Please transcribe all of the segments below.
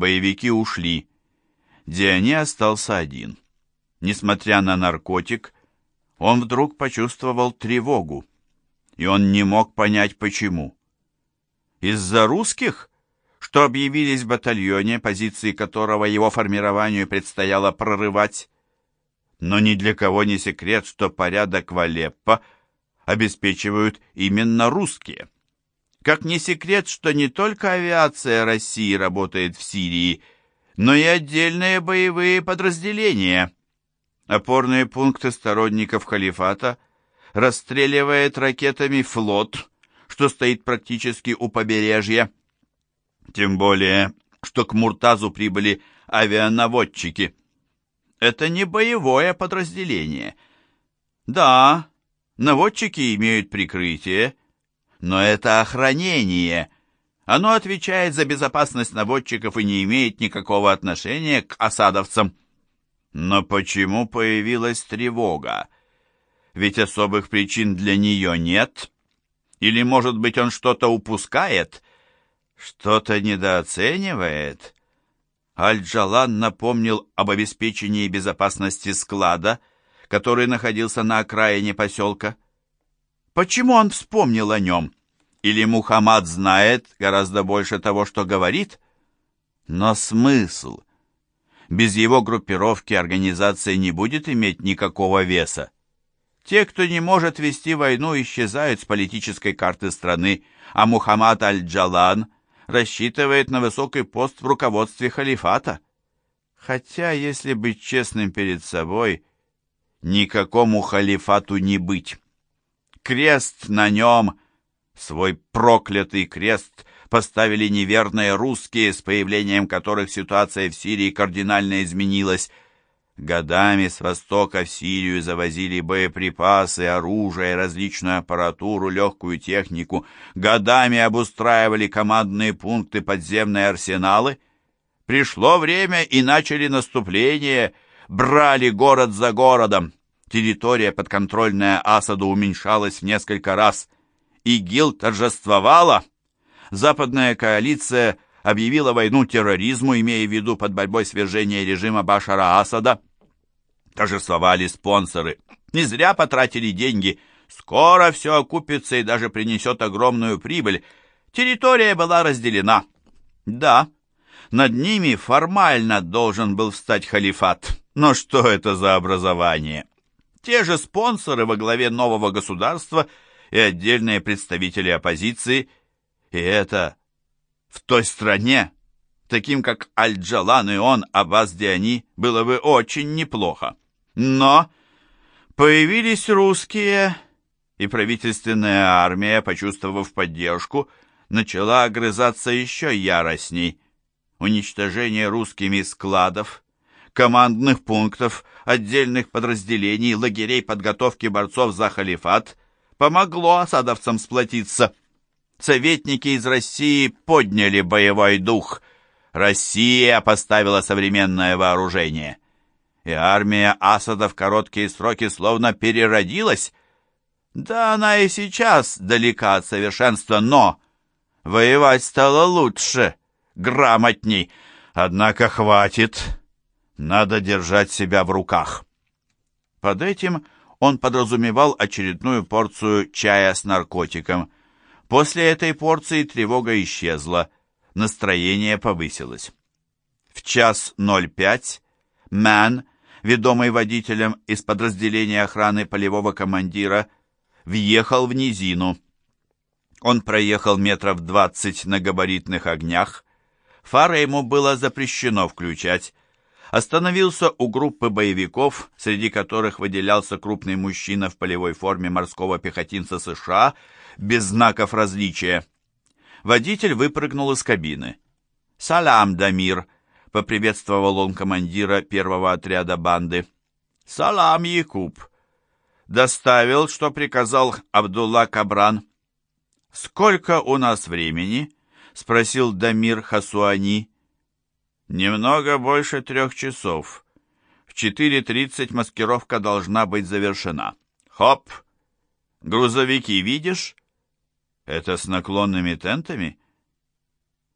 Боевики ушли. Диани остался один. Несмотря на наркотик, он вдруг почувствовал тревогу, и он не мог понять, почему. Из-за русских, что объявились в батальоне, позиции которого его формированию предстояло прорывать? Но ни для кого не секрет, что порядок в Алеппо обеспечивают именно русские. Как не секрет, что не только авиация России работает в Сирии, но и отдельные боевые подразделения. Опорные пункты сторонников халифата расстреливает ракетами флот, что стоит практически у побережья. Тем более, что к Муртазу прибыли авианаводчики. Это не боевое подразделение. Да, наводчики имеют прикрытие, но это охранение. Оно отвечает за безопасность наводчиков и не имеет никакого отношения к осадовцам. Но почему появилась тревога? Ведь особых причин для нее нет. Или, может быть, он что-то упускает? Что-то недооценивает? Аль-Джалан напомнил об обеспечении безопасности склада, который находился на окраине поселка. Почему он вспомнил о нем? Или Мухаммад знает гораздо больше того, что говорит? Но смысл? Без его группировки организация не будет иметь никакого веса. Те, кто не может вести войну, исчезают с политической карты страны, а Мухаммад Аль-Джалан рассчитывает на высокий пост в руководстве халифата. Хотя, если быть честным перед собой, никакому халифату не быть. Крест на нем, свой проклятый крест, поставили неверные русские, с появлением которых ситуация в Сирии кардинально изменилась. Годами с востока в Сирию завозили боеприпасы, оружие, различную аппаратуру, легкую технику. Годами обустраивали командные пункты, подземные арсеналы. Пришло время и начали наступление, брали город за городом. Территория, подконтрольная Асаду, уменьшалась в несколько раз. ИГИЛ торжествовала. Западная коалиция объявила войну терроризму, имея в виду под борьбой свержения режима Башара Асада. Торжествовали спонсоры. Не зря потратили деньги. Скоро все окупится и даже принесет огромную прибыль. Территория была разделена. Да, над ними формально должен был встать халифат. Но что это за образование? Те же спонсоры во главе нового государства и отдельные представители оппозиции. И это в той стране, таким как Аль-Джалан и он, Аббас Диани, было бы очень неплохо. Но появились русские, и правительственная армия, почувствовав поддержку, начала огрызаться еще яростней. Уничтожение русскими складов, командных пунктов, отдельных подразделений, лагерей подготовки борцов за халифат помогло осадовцам сплотиться. Советники из России подняли боевой дух. Россия поставила современное вооружение. И армия Асада в короткие сроки словно переродилась. Да она и сейчас далека от совершенства, но воевать стало лучше, грамотней. Однако хватит надо держать себя в руках. Под этим он подразумевал очередную порцию чая с наркотиком. После этой порции тревога исчезла, настроение повысилось. В час 05 Мэн, ведомый водителем из подразделения охраны полевого командира, въехал в низину. Он проехал метров двадцать на габаритных огнях. Фары ему было запрещено включать, остановился у группы боевиков, среди которых выделялся крупный мужчина в полевой форме морского пехотинца США, без знаков различия. Водитель выпрыгнул из кабины. «Салам, Дамир!» — поприветствовал он командира первого отряда банды. «Салам, Якуб!» «Доставил, что приказал Абдулла Кабран». «Сколько у нас времени?» — спросил Дамир Хасуани. Немного больше трех часов. В 4.30 маскировка должна быть завершена. Хоп! Грузовики видишь? Это с наклонными тентами?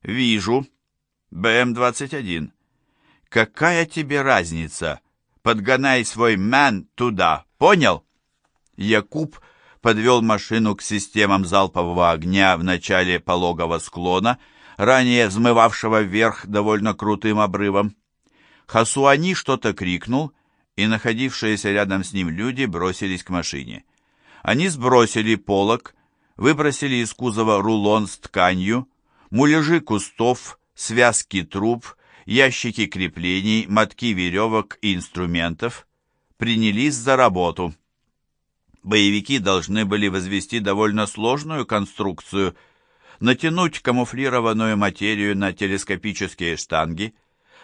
Вижу. БМ-21. Какая тебе разница? Подгонай свой мэн туда, понял? Якуб подвел машину к системам залпового огня в начале пологого склона, ранее взмывавшего вверх довольно крутым обрывом. Хасуани что-то крикнул, и находившиеся рядом с ним люди бросились к машине. Они сбросили полог, выбросили из кузова рулон с тканью, муляжи кустов, связки труб, ящики креплений, мотки веревок и инструментов, принялись за работу. Боевики должны были возвести довольно сложную конструкцию, натянуть камуфлированную материю на телескопические штанги,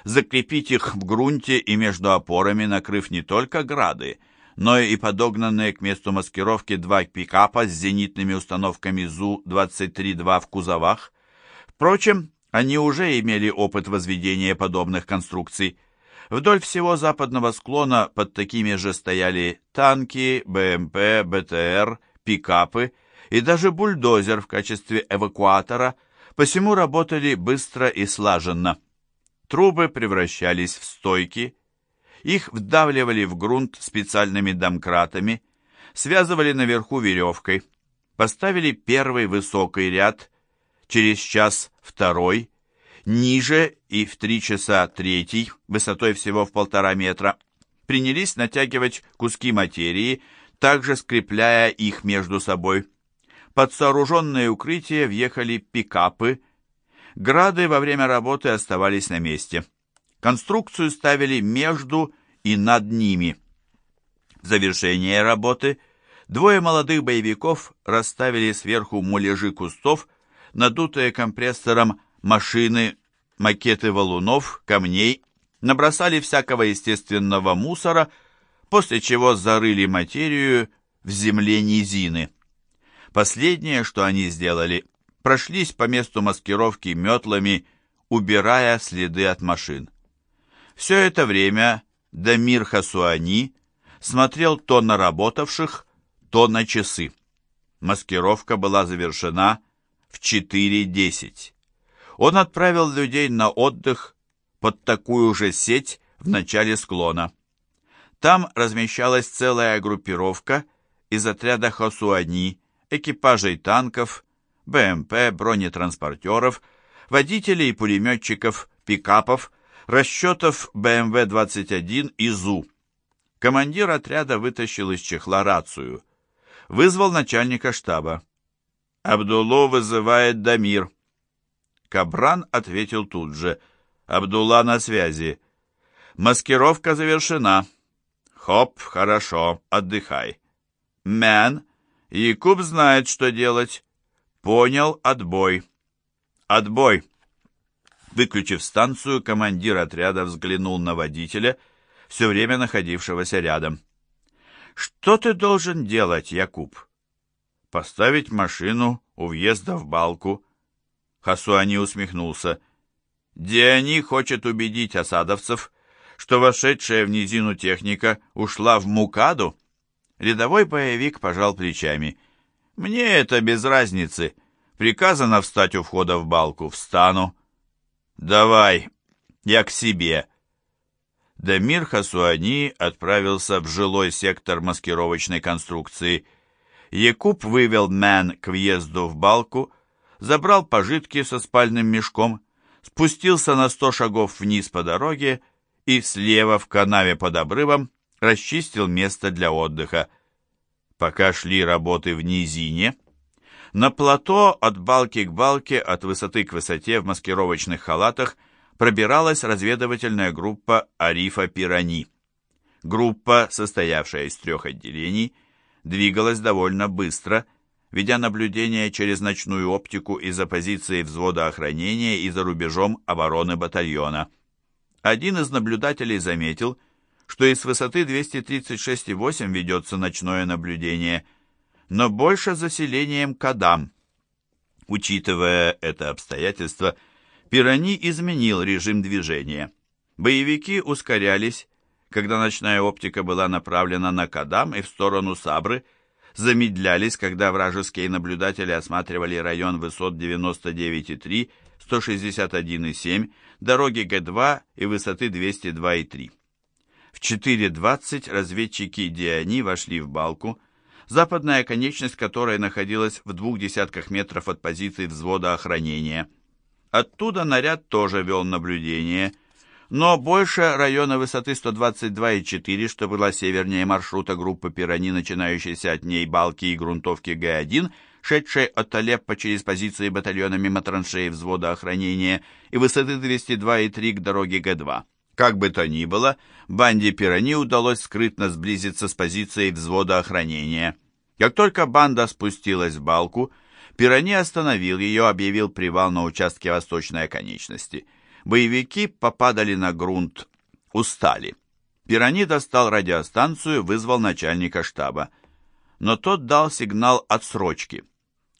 закрепить их в грунте и между опорами, накрыв не только грады, но и подогнанные к месту маскировки два пикапа с зенитными установками ЗУ-23-2 в кузовах. Впрочем, они уже имели опыт возведения подобных конструкций. Вдоль всего западного склона под такими же стояли танки, БМП, БТР, пикапы и даже бульдозер в качестве эвакуатора, посему работали быстро и слаженно. Трубы превращались в стойки, их вдавливали в грунт специальными домкратами, связывали наверху веревкой, поставили первый высокий ряд, через час второй, ниже и в три часа третий, высотой всего в полтора метра, принялись натягивать куски материи, также скрепляя их между собой. Под сооруженное укрытие въехали пикапы, грады во время работы оставались на месте. Конструкцию ставили между и над ними. В завершение работы двое молодых боевиков расставили сверху муляжи кустов, надутые компрессором машины, макеты валунов, камней, набросали всякого естественного мусора, после чего зарыли материю в земле низины. Последнее, что они сделали, прошлись по месту маскировки метлами, убирая следы от машин. Все это время Дамир Хасуани смотрел то на работавших, то на часы. Маскировка была завершена в 4.10. Он отправил людей на отдых под такую же сеть в начале склона. Там размещалась целая группировка из отряда Хасуани, экипажей танков, БМП, бронетранспортеров, водителей и пулеметчиков, пикапов, расчетов БМВ-21 и ЗУ. Командир отряда вытащил из чехла рацию. Вызвал начальника штаба. «Абдулло вызывает Дамир». Кабран ответил тут же. «Абдулла на связи. Маскировка завершена». «Хоп, хорошо, отдыхай». «Мэн, Якуб знает, что делать». «Понял, отбой». «Отбой». Выключив станцию, командир отряда взглянул на водителя, все время находившегося рядом. «Что ты должен делать, Якуб?» «Поставить машину у въезда в балку». Хасуани усмехнулся. «Диани хочет убедить осадовцев, что вошедшая в низину техника ушла в Мукаду?» Рядовой боевик пожал плечами. «Мне это без разницы. Приказано встать у входа в балку. Встану. «Давай, я к себе». Дамир Хасуани отправился в жилой сектор маскировочной конструкции. Якуб вывел Мэн к въезду в балку, забрал пожитки со спальным мешком, спустился на сто шагов вниз по дороге и слева в канаве под обрывом расчистил место для отдыха. Пока шли работы в низине, на плато от балки к балке, от высоты к высоте в маскировочных халатах пробиралась разведывательная группа Арифа Пирани. Группа, состоявшая из трех отделений, двигалась довольно быстро, ведя наблюдение через ночную оптику из-за позиции взвода охранения и за рубежом обороны батальона. Один из наблюдателей заметил, что из высоты 236,8 ведется ночное наблюдение – но больше заселением Кадам. Учитывая это обстоятельство, Пирани изменил режим движения. Боевики ускорялись, когда ночная оптика была направлена на Кадам и в сторону Сабры, замедлялись, когда вражеские наблюдатели осматривали район высот 99,3, 161,7, дороги Г-2 и высоты 202,3. В 4.20 разведчики Диани вошли в балку, западная конечность которой находилась в двух десятках метров от позиции взвода охранения. Оттуда наряд тоже вел наблюдение, но больше района высоты 122,4, что была севернее маршрута группы Пирани, начинающейся от ней балки и грунтовки Г-1, шедшей от Алеппо через позиции батальона мимо траншеи взвода охранения и высоты 202,3 к дороге Г-2. Как бы то ни было, банде Пирани удалось скрытно сблизиться с позицией взвода охранения. Как только банда спустилась в балку, Пирани остановил ее, объявил привал на участке восточной оконечности. Боевики попадали на грунт, устали. Пирани достал радиостанцию, вызвал начальника штаба. Но тот дал сигнал отсрочки.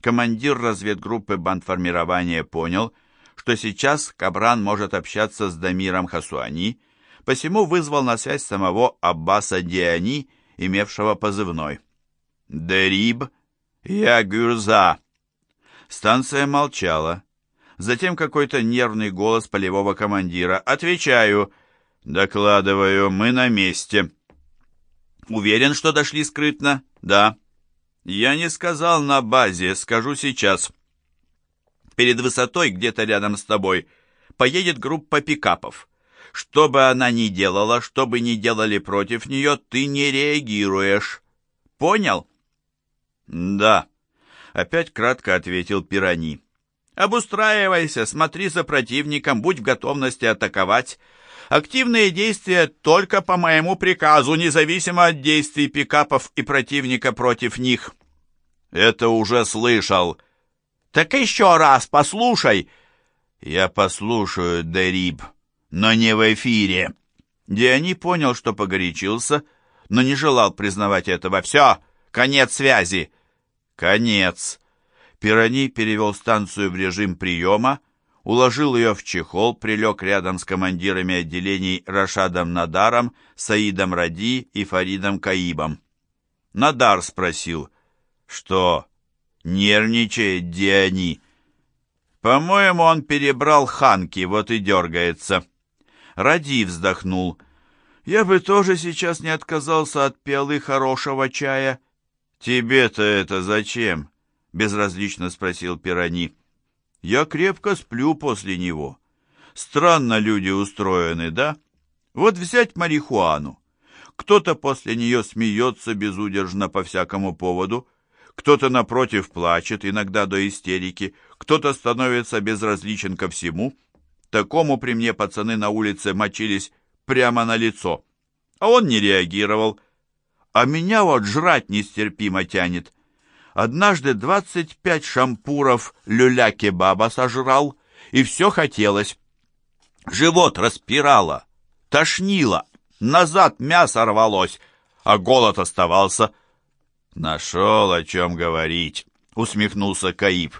Командир разведгруппы бандформирования понял, что сейчас Кабран может общаться с Дамиром Хасуани, посему вызвал на связь самого Аббаса Диани, имевшего позывной. «Дериб, я Гюрза». Станция молчала. Затем какой-то нервный голос полевого командира. «Отвечаю». «Докладываю, мы на месте». «Уверен, что дошли скрытно?» «Да». «Я не сказал на базе, скажу сейчас» перед высотой, где-то рядом с тобой, поедет группа пикапов. Что бы она ни делала, что бы ни делали против нее, ты не реагируешь. Понял? Да. Опять кратко ответил Пирани. Обустраивайся, смотри за противником, будь в готовности атаковать. Активные действия только по моему приказу, независимо от действий пикапов и противника против них. Это уже слышал, «Так еще раз послушай!» «Я послушаю, Дериб, но не в эфире». Диани понял, что погорячился, но не желал признавать этого. «Все, конец связи!» «Конец!» Пирани перевел станцию в режим приема, уложил ее в чехол, прилег рядом с командирами отделений Рашадом Надаром, Саидом Ради и Фаридом Каибом. Надар спросил, что Нервничает Диани. По-моему, он перебрал ханки, вот и дергается. Ради вздохнул. Я бы тоже сейчас не отказался от пиалы хорошего чая. Тебе-то это зачем? Безразлично спросил Пирани. Я крепко сплю после него. Странно люди устроены, да? Вот взять марихуану. Кто-то после нее смеется безудержно по всякому поводу, кто-то, напротив, плачет, иногда до истерики, кто-то становится безразличен ко всему. Такому при мне пацаны на улице мочились прямо на лицо. А он не реагировал. А меня вот жрать нестерпимо тянет. Однажды двадцать пять шампуров люля-кебаба сожрал, и все хотелось. Живот распирало, тошнило, назад мясо рвалось, а голод оставался. «Нашел, о чем говорить», — усмехнулся Каиб.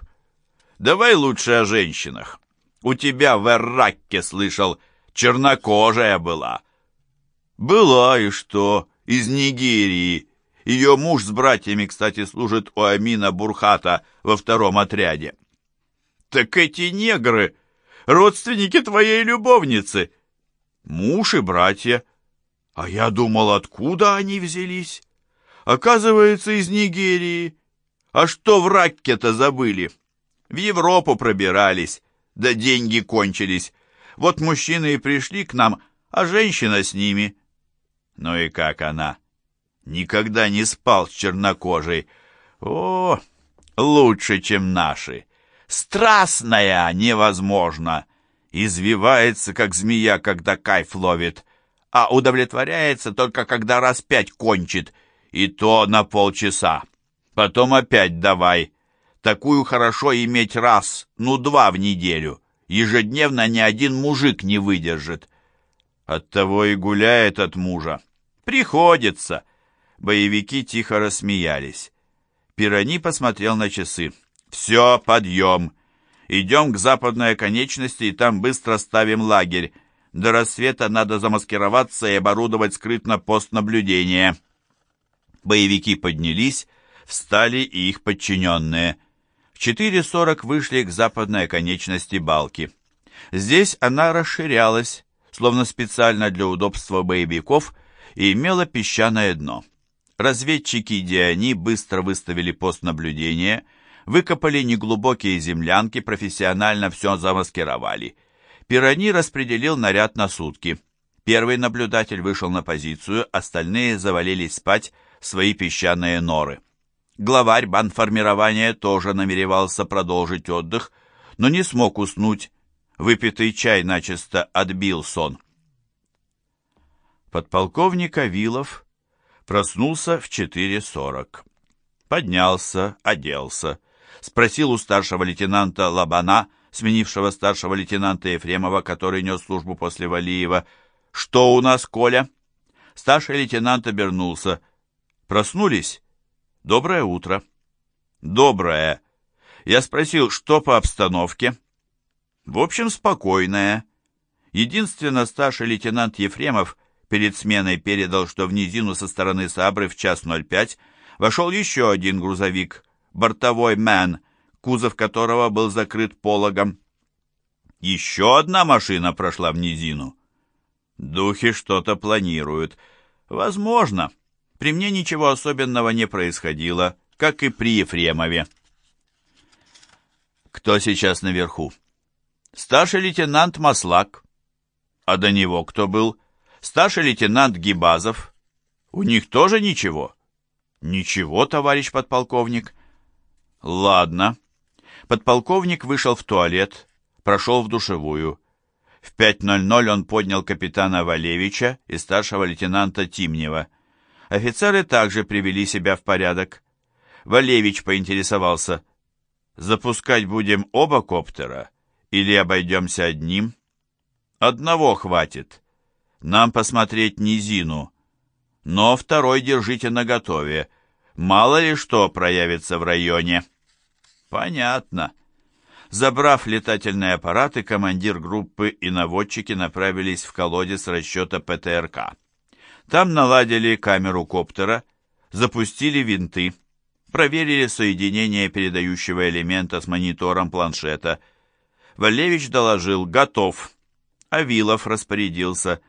«Давай лучше о женщинах. У тебя в Эрракке, слышал, чернокожая была». «Была, и что? Из Нигерии. Ее муж с братьями, кстати, служит у Амина Бурхата во втором отряде». «Так эти негры — родственники твоей любовницы». «Муж и братья. А я думал, откуда они взялись?» Оказывается, из Нигерии. А что в Ракке-то забыли? В Европу пробирались, да деньги кончились. Вот мужчины и пришли к нам, а женщина с ними. Ну и как она? Никогда не спал с чернокожей. О, лучше, чем наши. Страстная невозможно. Извивается, как змея, когда кайф ловит, а удовлетворяется только, когда раз пять кончит — и то на полчаса. Потом опять давай. Такую хорошо иметь раз, ну два в неделю. Ежедневно ни один мужик не выдержит. Оттого и гуляет от мужа. Приходится. Боевики тихо рассмеялись. Пирани посмотрел на часы. «Все, подъем. Идем к западной оконечности и там быстро ставим лагерь. До рассвета надо замаскироваться и оборудовать скрытно пост наблюдения». Боевики поднялись, встали и их подчиненные. В 4.40 вышли к западной оконечности балки. Здесь она расширялась, словно специально для удобства боевиков, и имела песчаное дно. Разведчики Диани быстро выставили пост наблюдения, выкопали неглубокие землянки, профессионально все замаскировали. Пирани распределил наряд на сутки. Первый наблюдатель вышел на позицию, остальные завалились спать свои песчаные норы. Главарь банформирования тоже намеревался продолжить отдых, но не смог уснуть. Выпитый чай начисто отбил сон. Подполковник Авилов проснулся в 4.40. Поднялся, оделся. Спросил у старшего лейтенанта Лабана, сменившего старшего лейтенанта Ефремова, который нес службу после Валиева, «Что у нас, Коля?» Старший лейтенант обернулся. «Проснулись?» «Доброе утро». «Доброе». Я спросил, что по обстановке? В общем, спокойное. Единственно, старший лейтенант Ефремов перед сменой передал, что в низину со стороны Сабры в час 05 вошел еще один грузовик, бортовой «Мэн», кузов которого был закрыт пологом. Еще одна машина прошла в низину. Духи что-то планируют. Возможно. При мне ничего особенного не происходило, как и при Ефремове. Кто сейчас наверху? Старший лейтенант Маслак. А до него кто был? Старший лейтенант Гибазов. У них тоже ничего? Ничего, товарищ подполковник. Ладно. Подполковник вышел в туалет, прошел в душевую. В 5.00 он поднял капитана Валевича и старшего лейтенанта Тимнева. Офицеры также привели себя в порядок. Валевич поинтересовался, запускать будем оба коптера или обойдемся одним? Одного хватит. Нам посмотреть низину. Но второй держите наготове. Мало ли что проявится в районе. Понятно. Забрав летательные аппараты, командир группы и наводчики направились в колодец расчета ПТРК. Там наладили камеру коптера, запустили винты, проверили соединение передающего элемента с монитором планшета. Валевич доложил «Готов». Авилов распорядился.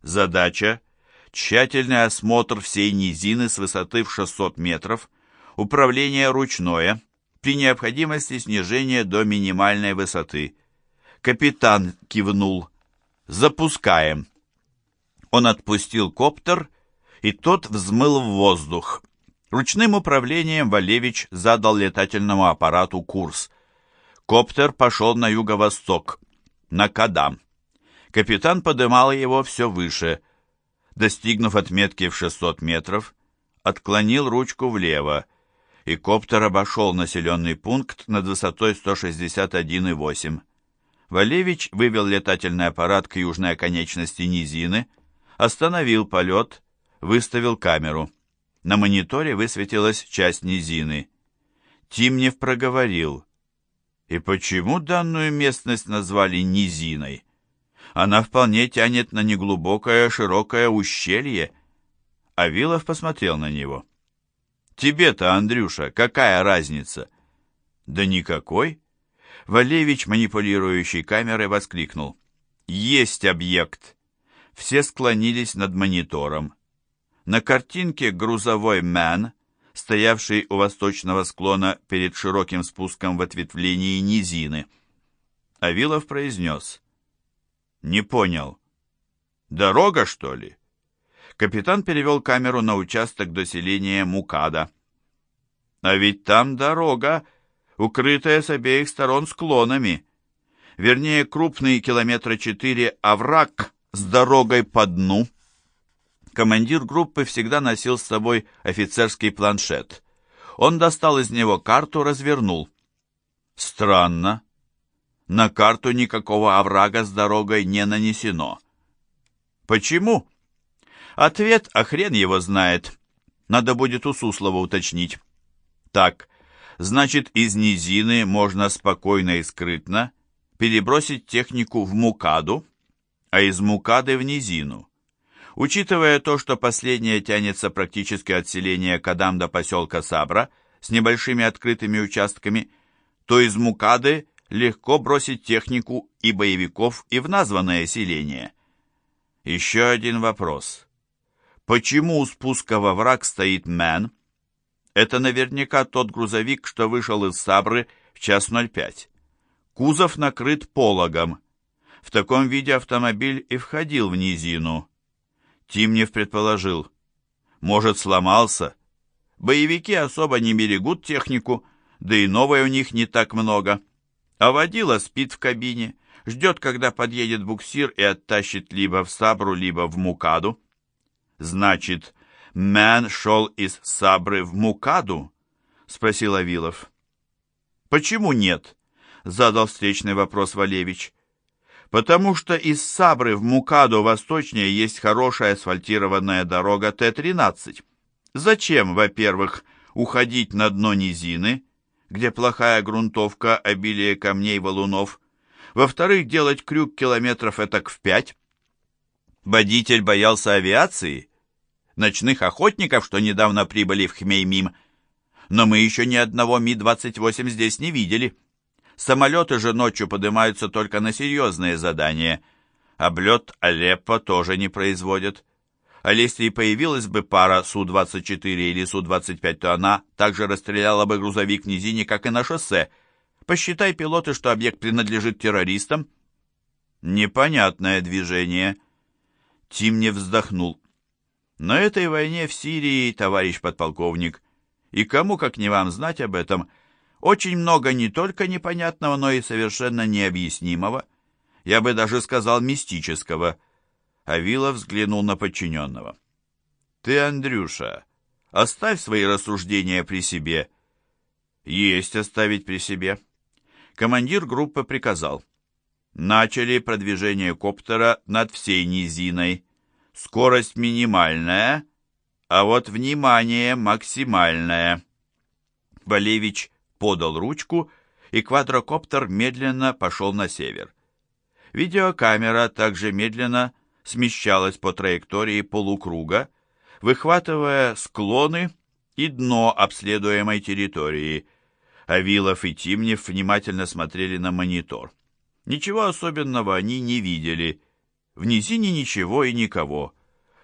Задача – тщательный осмотр всей низины с высоты в 600 метров, управление ручное – при необходимости снижения до минимальной высоты. Капитан кивнул. «Запускаем». Он отпустил коптер, и тот взмыл в воздух. Ручным управлением Валевич задал летательному аппарату курс. Коптер пошел на юго-восток, на Кадам. Капитан подымал его все выше. Достигнув отметки в 600 метров, отклонил ручку влево, и коптер обошел населенный пункт над высотой 161,8. Валевич вывел летательный аппарат к южной оконечности низины, остановил полет, выставил камеру. На мониторе высветилась часть низины. Тимнев проговорил. И почему данную местность назвали низиной? Она вполне тянет на неглубокое широкое ущелье. Авилов посмотрел на него. Тебе-то, Андрюша, какая разница? Да никакой. Валевич, манипулирующий камерой, воскликнул. Есть объект. Все склонились над монитором. На картинке грузовой «Мэн», стоявший у восточного склона перед широким спуском в ответвлении низины. Авилов произнес. «Не понял. Дорога, что ли?» Капитан перевел камеру на участок до селения Мукада. А ведь там дорога, укрытая с обеих сторон склонами. Вернее, крупный километра четыре овраг с дорогой по дну. Командир группы всегда носил с собой офицерский планшет. Он достал из него карту, развернул. Странно. На карту никакого оврага с дорогой не нанесено. Почему? Ответ, а хрен его знает. Надо будет у Суслова уточнить. Так, значит, из низины можно спокойно и скрытно перебросить технику в Мукаду, а из Мукады в низину. Учитывая то, что последняя тянется практически от селения Кадам до поселка Сабра с небольшими открытыми участками, то из Мукады легко бросить технику и боевиков и в названное селение. Еще один вопрос. Почему у спуска во враг стоит Мэн? Это наверняка тот грузовик, что вышел из Сабры в час 05. Кузов накрыт пологом. В таком виде автомобиль и входил в низину. Тимнев предположил. Может, сломался? Боевики особо не берегут технику, да и новой у них не так много. А водила спит в кабине, ждет, когда подъедет буксир и оттащит либо в Сабру, либо в Мукаду. Значит, Мэн шел из Сабры в Мукаду? Спросил Авилов. Почему нет? Задал встречный вопрос Валевич. Потому что из Сабры в Мукаду восточнее есть хорошая асфальтированная дорога Т-13. Зачем, во-первых, уходить на дно низины, где плохая грунтовка, обилие камней, валунов. Во-вторых, делать крюк километров этак в пять. Водитель боялся авиации, ночных охотников, что недавно прибыли в Хмеймим. Но мы еще ни одного Ми-28 здесь не видели. Самолеты же ночью поднимаются только на серьезные задания. Облет Алеппо тоже не производят. А если и появилась бы пара Су-24 или Су-25, то она также расстреляла бы грузовик в низине, как и на шоссе. Посчитай, пилоты, что объект принадлежит террористам. Непонятное движение. Тим не вздохнул. На этой войне в Сирии, товарищ подполковник, и кому, как не вам, знать об этом, очень много не только непонятного, но и совершенно необъяснимого, я бы даже сказал мистического – Авилов взглянул на подчиненного. «Ты, Андрюша, оставь свои рассуждения при себе». «Есть оставить при себе». Командир группы приказал. Начали продвижение коптера над всей низиной. Скорость минимальная, а вот внимание максимальное. Болевич подал ручку, и квадрокоптер медленно пошел на север. Видеокамера также медленно смещалась по траектории полукруга, выхватывая склоны и дно обследуемой территории. Авилов и Тимнев внимательно смотрели на монитор. Ничего особенного они не видели. В низине ничего и никого.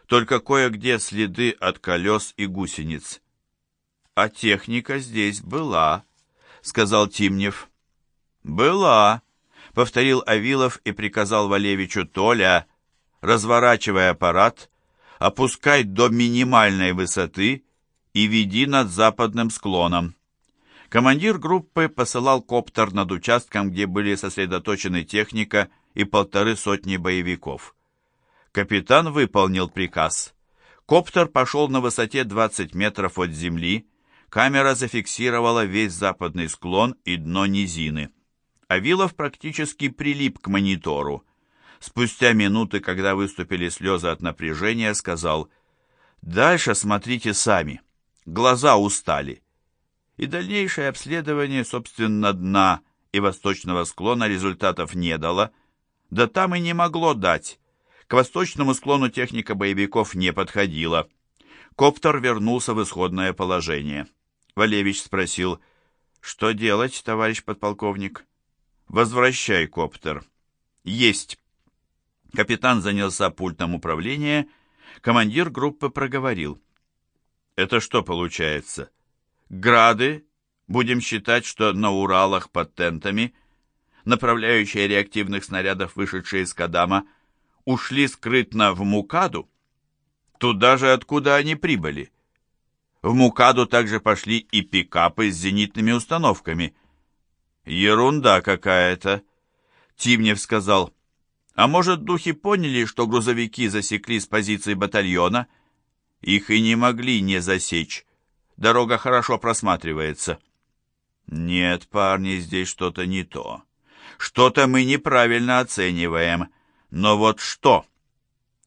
Только кое-где следы от колес и гусениц. «А техника здесь была», — сказал Тимнев. «Была», — повторил Авилов и приказал Валевичу Толя разворачивая аппарат, опускай до минимальной высоты и веди над западным склоном. Командир группы посылал коптер над участком, где были сосредоточены техника и полторы сотни боевиков. Капитан выполнил приказ. Коптер пошел на высоте 20 метров от земли, камера зафиксировала весь западный склон и дно низины. Авилов практически прилип к монитору. Спустя минуты, когда выступили слезы от напряжения, сказал «Дальше смотрите сами. Глаза устали». И дальнейшее обследование, собственно, дна и восточного склона результатов не дало, да там и не могло дать. К восточному склону техника боевиков не подходила. Коптер вернулся в исходное положение. Валевич спросил, «Что делать, товарищ подполковник?» «Возвращай коптер». «Есть». Капитан занялся пультом управления, командир группы проговорил. «Это что получается? Грады, будем считать, что на Уралах под тентами, направляющие реактивных снарядов, вышедшие из Кадама, ушли скрытно в Мукаду? Туда же, откуда они прибыли. В Мукаду также пошли и пикапы с зенитными установками. Ерунда какая-то, Тимнев сказал. А может, духи поняли, что грузовики засекли с позиции батальона? Их и не могли не засечь. Дорога хорошо просматривается. Нет, парни, здесь что-то не то. Что-то мы неправильно оцениваем. Но вот что?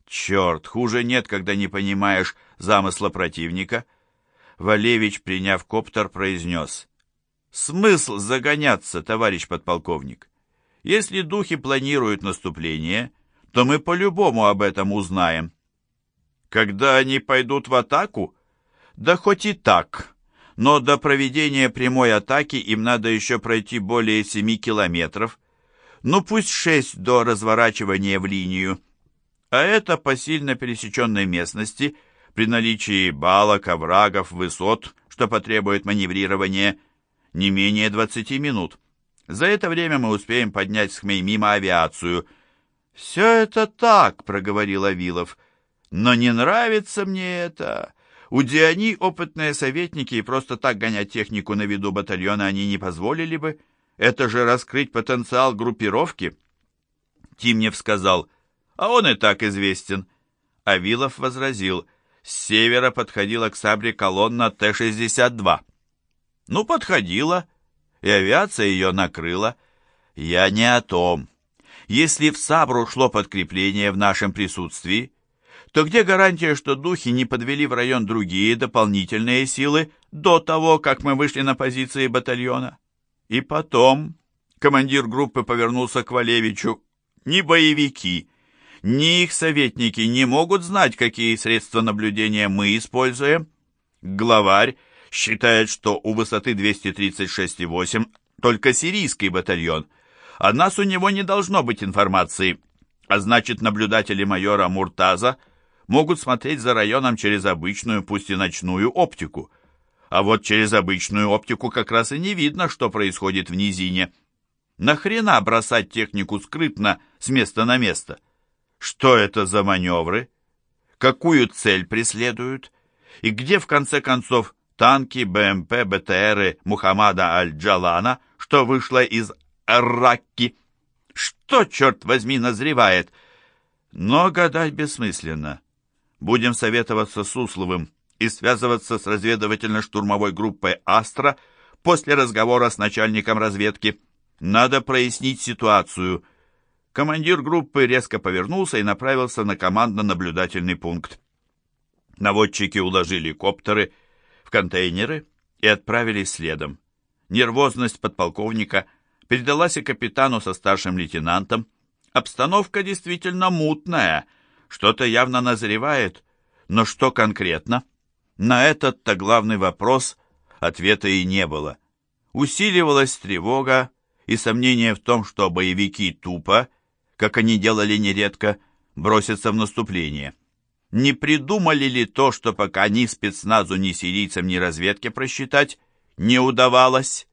Черт, хуже нет, когда не понимаешь замысла противника. Валевич, приняв коптер, произнес. Смысл загоняться, товарищ подполковник? Если духи планируют наступление, то мы по-любому об этом узнаем. Когда они пойдут в атаку? Да хоть и так. но до проведения прямой атаки им надо еще пройти более 7 километров. Ну пусть 6 до разворачивания в линию. А это по сильно пересеченной местности, при наличии балок, оврагов, высот, что потребует маневрирования, не менее 20 минут. За это время мы успеем поднять с Хмей мимо авиацию. «Все это так», — проговорил Авилов, — «но не нравится мне это». У Диани опытные советники, и просто так гонять технику на виду батальона они не позволили бы. Это же раскрыть потенциал группировки. Тимнев сказал, а он и так известен. Авилов возразил, с севера подходила к Сабре колонна Т-62. Ну, подходила, и авиация ее накрыла. Я не о том. Если в Сабру шло подкрепление в нашем присутствии, то где гарантия, что духи не подвели в район другие дополнительные силы до того, как мы вышли на позиции батальона? И потом командир группы повернулся к Валевичу. Ни боевики, ни их советники не могут знать, какие средства наблюдения мы используем. Главарь считает, что у высоты 236,8 только сирийский батальон, а нас у него не должно быть информации, а значит наблюдатели майора Муртаза могут смотреть за районом через обычную, пусть и ночную оптику. А вот через обычную оптику как раз и не видно, что происходит в низине. Нахрена бросать технику скрытно с места на место? Что это за маневры? Какую цель преследуют? И где, в конце концов, танки, БМП, БТРы Мухаммада Аль-Джалана, что вышло из Ракки? Что, черт возьми, назревает? Но гадать бессмысленно. Будем советоваться с Условым и связываться с разведывательно-штурмовой группой «Астра» после разговора с начальником разведки. Надо прояснить ситуацию. Командир группы резко повернулся и направился на командно-наблюдательный пункт. Наводчики уложили коптеры в контейнеры и отправились следом. Нервозность подполковника передалась и капитану со старшим лейтенантом. Обстановка действительно мутная — что-то явно назревает, но что конкретно? На этот-то главный вопрос ответа и не было. Усиливалась тревога и сомнение в том, что боевики тупо, как они делали нередко, бросятся в наступление. Не придумали ли то, что пока ни спецназу, ни сирийцам, ни разведке просчитать не удавалось?